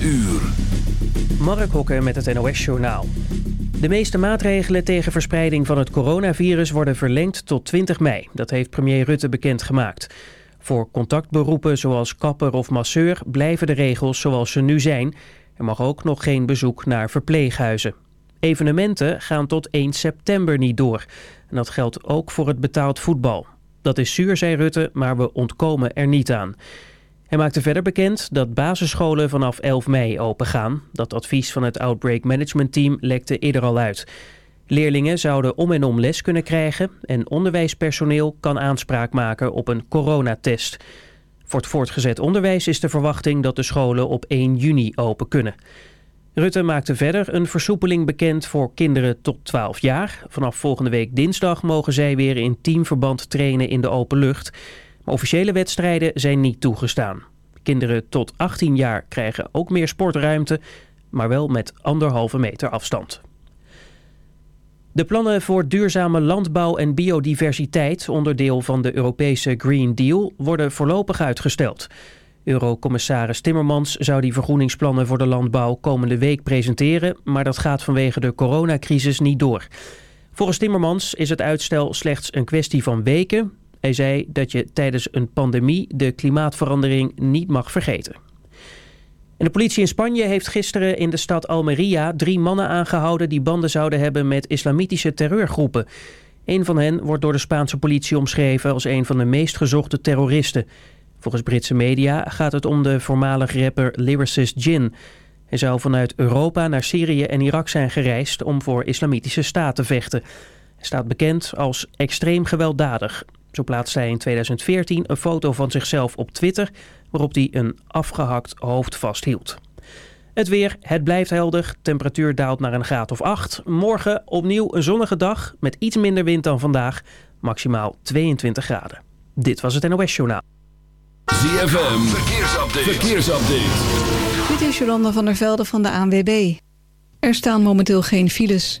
uur. Mark Hokker met het NOS Journaal. De meeste maatregelen tegen verspreiding van het coronavirus worden verlengd tot 20 mei. Dat heeft premier Rutte bekendgemaakt. Voor contactberoepen zoals kapper of masseur blijven de regels zoals ze nu zijn. Er mag ook nog geen bezoek naar verpleeghuizen. Evenementen gaan tot 1 september niet door. En dat geldt ook voor het betaald voetbal. Dat is zuur, zei Rutte, maar we ontkomen er niet aan. Hij maakte verder bekend dat basisscholen vanaf 11 mei open gaan. Dat advies van het Outbreak Management Team lekte eerder al uit. Leerlingen zouden om en om les kunnen krijgen en onderwijspersoneel kan aanspraak maken op een coronatest. Voor het voortgezet onderwijs is de verwachting dat de scholen op 1 juni open kunnen. Rutte maakte verder een versoepeling bekend voor kinderen tot 12 jaar. Vanaf volgende week dinsdag mogen zij weer in teamverband trainen in de open lucht. Officiële wedstrijden zijn niet toegestaan. Kinderen tot 18 jaar krijgen ook meer sportruimte, maar wel met anderhalve meter afstand. De plannen voor duurzame landbouw en biodiversiteit, onderdeel van de Europese Green Deal, worden voorlopig uitgesteld. Eurocommissaris Timmermans zou die vergroeningsplannen voor de landbouw komende week presenteren, maar dat gaat vanwege de coronacrisis niet door. Volgens Timmermans is het uitstel slechts een kwestie van weken, hij zei dat je tijdens een pandemie de klimaatverandering niet mag vergeten. En de politie in Spanje heeft gisteren in de stad Almeria drie mannen aangehouden die banden zouden hebben met islamitische terreurgroepen. Een van hen wordt door de Spaanse politie omschreven als een van de meest gezochte terroristen. Volgens Britse media gaat het om de voormalig rapper lyricist Jin. Hij zou vanuit Europa naar Syrië en Irak zijn gereisd om voor islamitische staat te vechten. Hij staat bekend als extreem gewelddadig. Zo plaatste hij in 2014 een foto van zichzelf op Twitter waarop hij een afgehakt hoofd vasthield. Het weer, het blijft helder. Temperatuur daalt naar een graad of 8. Morgen opnieuw een zonnige dag met iets minder wind dan vandaag. Maximaal 22 graden. Dit was het NOS Journaal. ZFM, verkeersupdate. verkeersupdate. Dit is Jolanda van der Velde van de ANWB. Er staan momenteel geen files.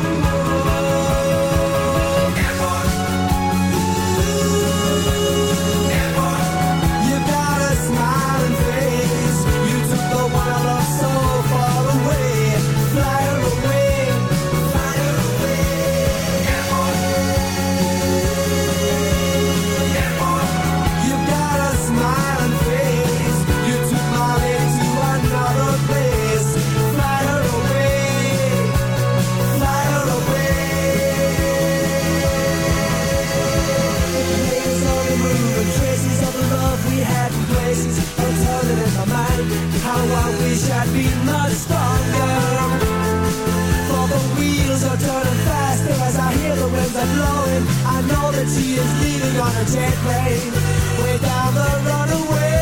She is leaving on a jet plane, way down the runaway.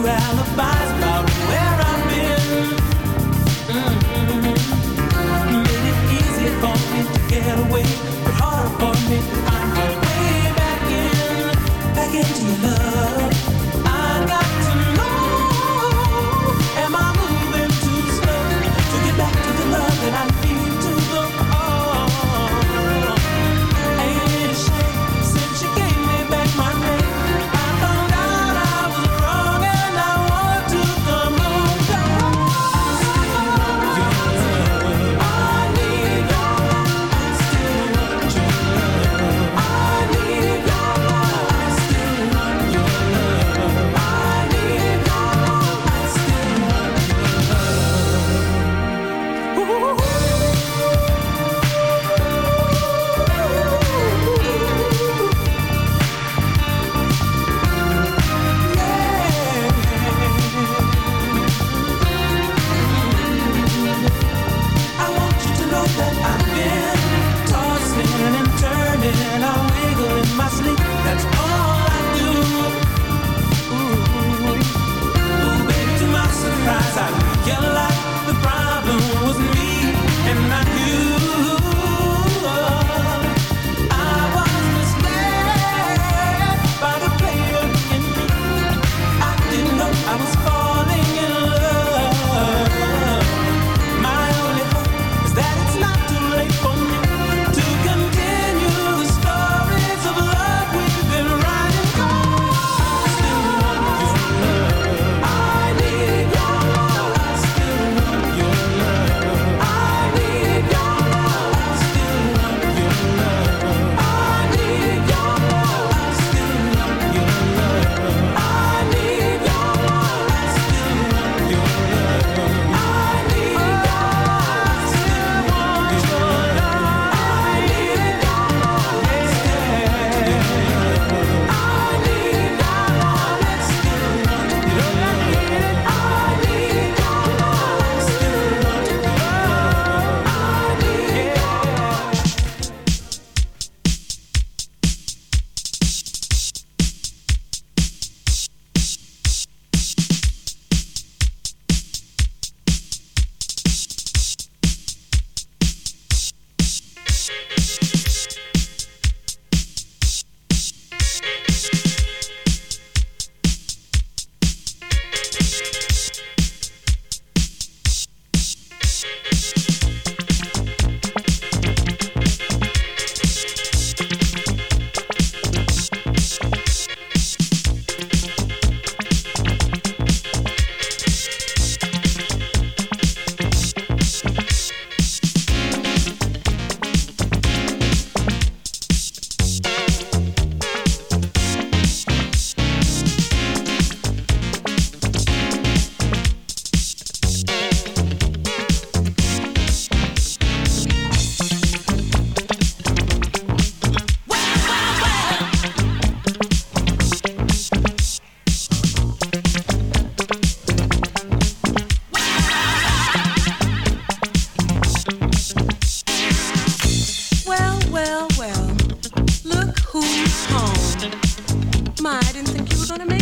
through alibis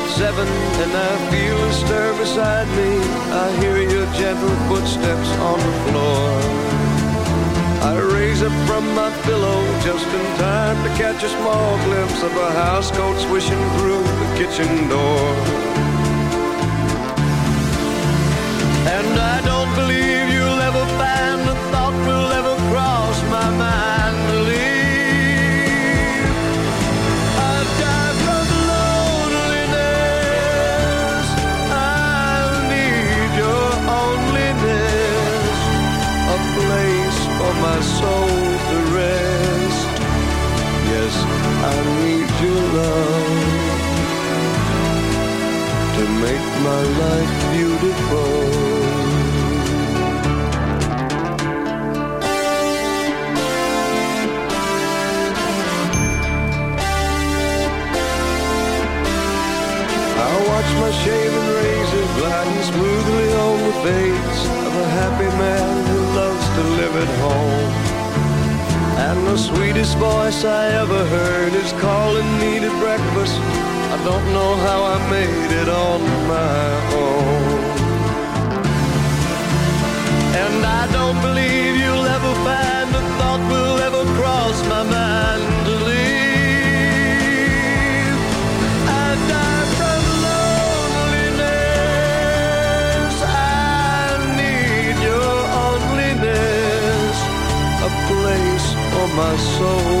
at seven and I feel a stir beside me. I hear your gentle footsteps on the floor. I raise up from my pillow just in time to catch a small glimpse of a housecoat swishing through the kitchen door. And I don't believe you I need your love to make my life beautiful. I watch my shaven razor gliding smoothly on the face of a happy man who loves to live at home. And the sweetest voice I ever heard is calling me to breakfast. I don't know how I made it on my own. And I don't believe you'll ever find a thought will ever cross my mind to leave. I die from loneliness. I need your onlyness, a place on my soul.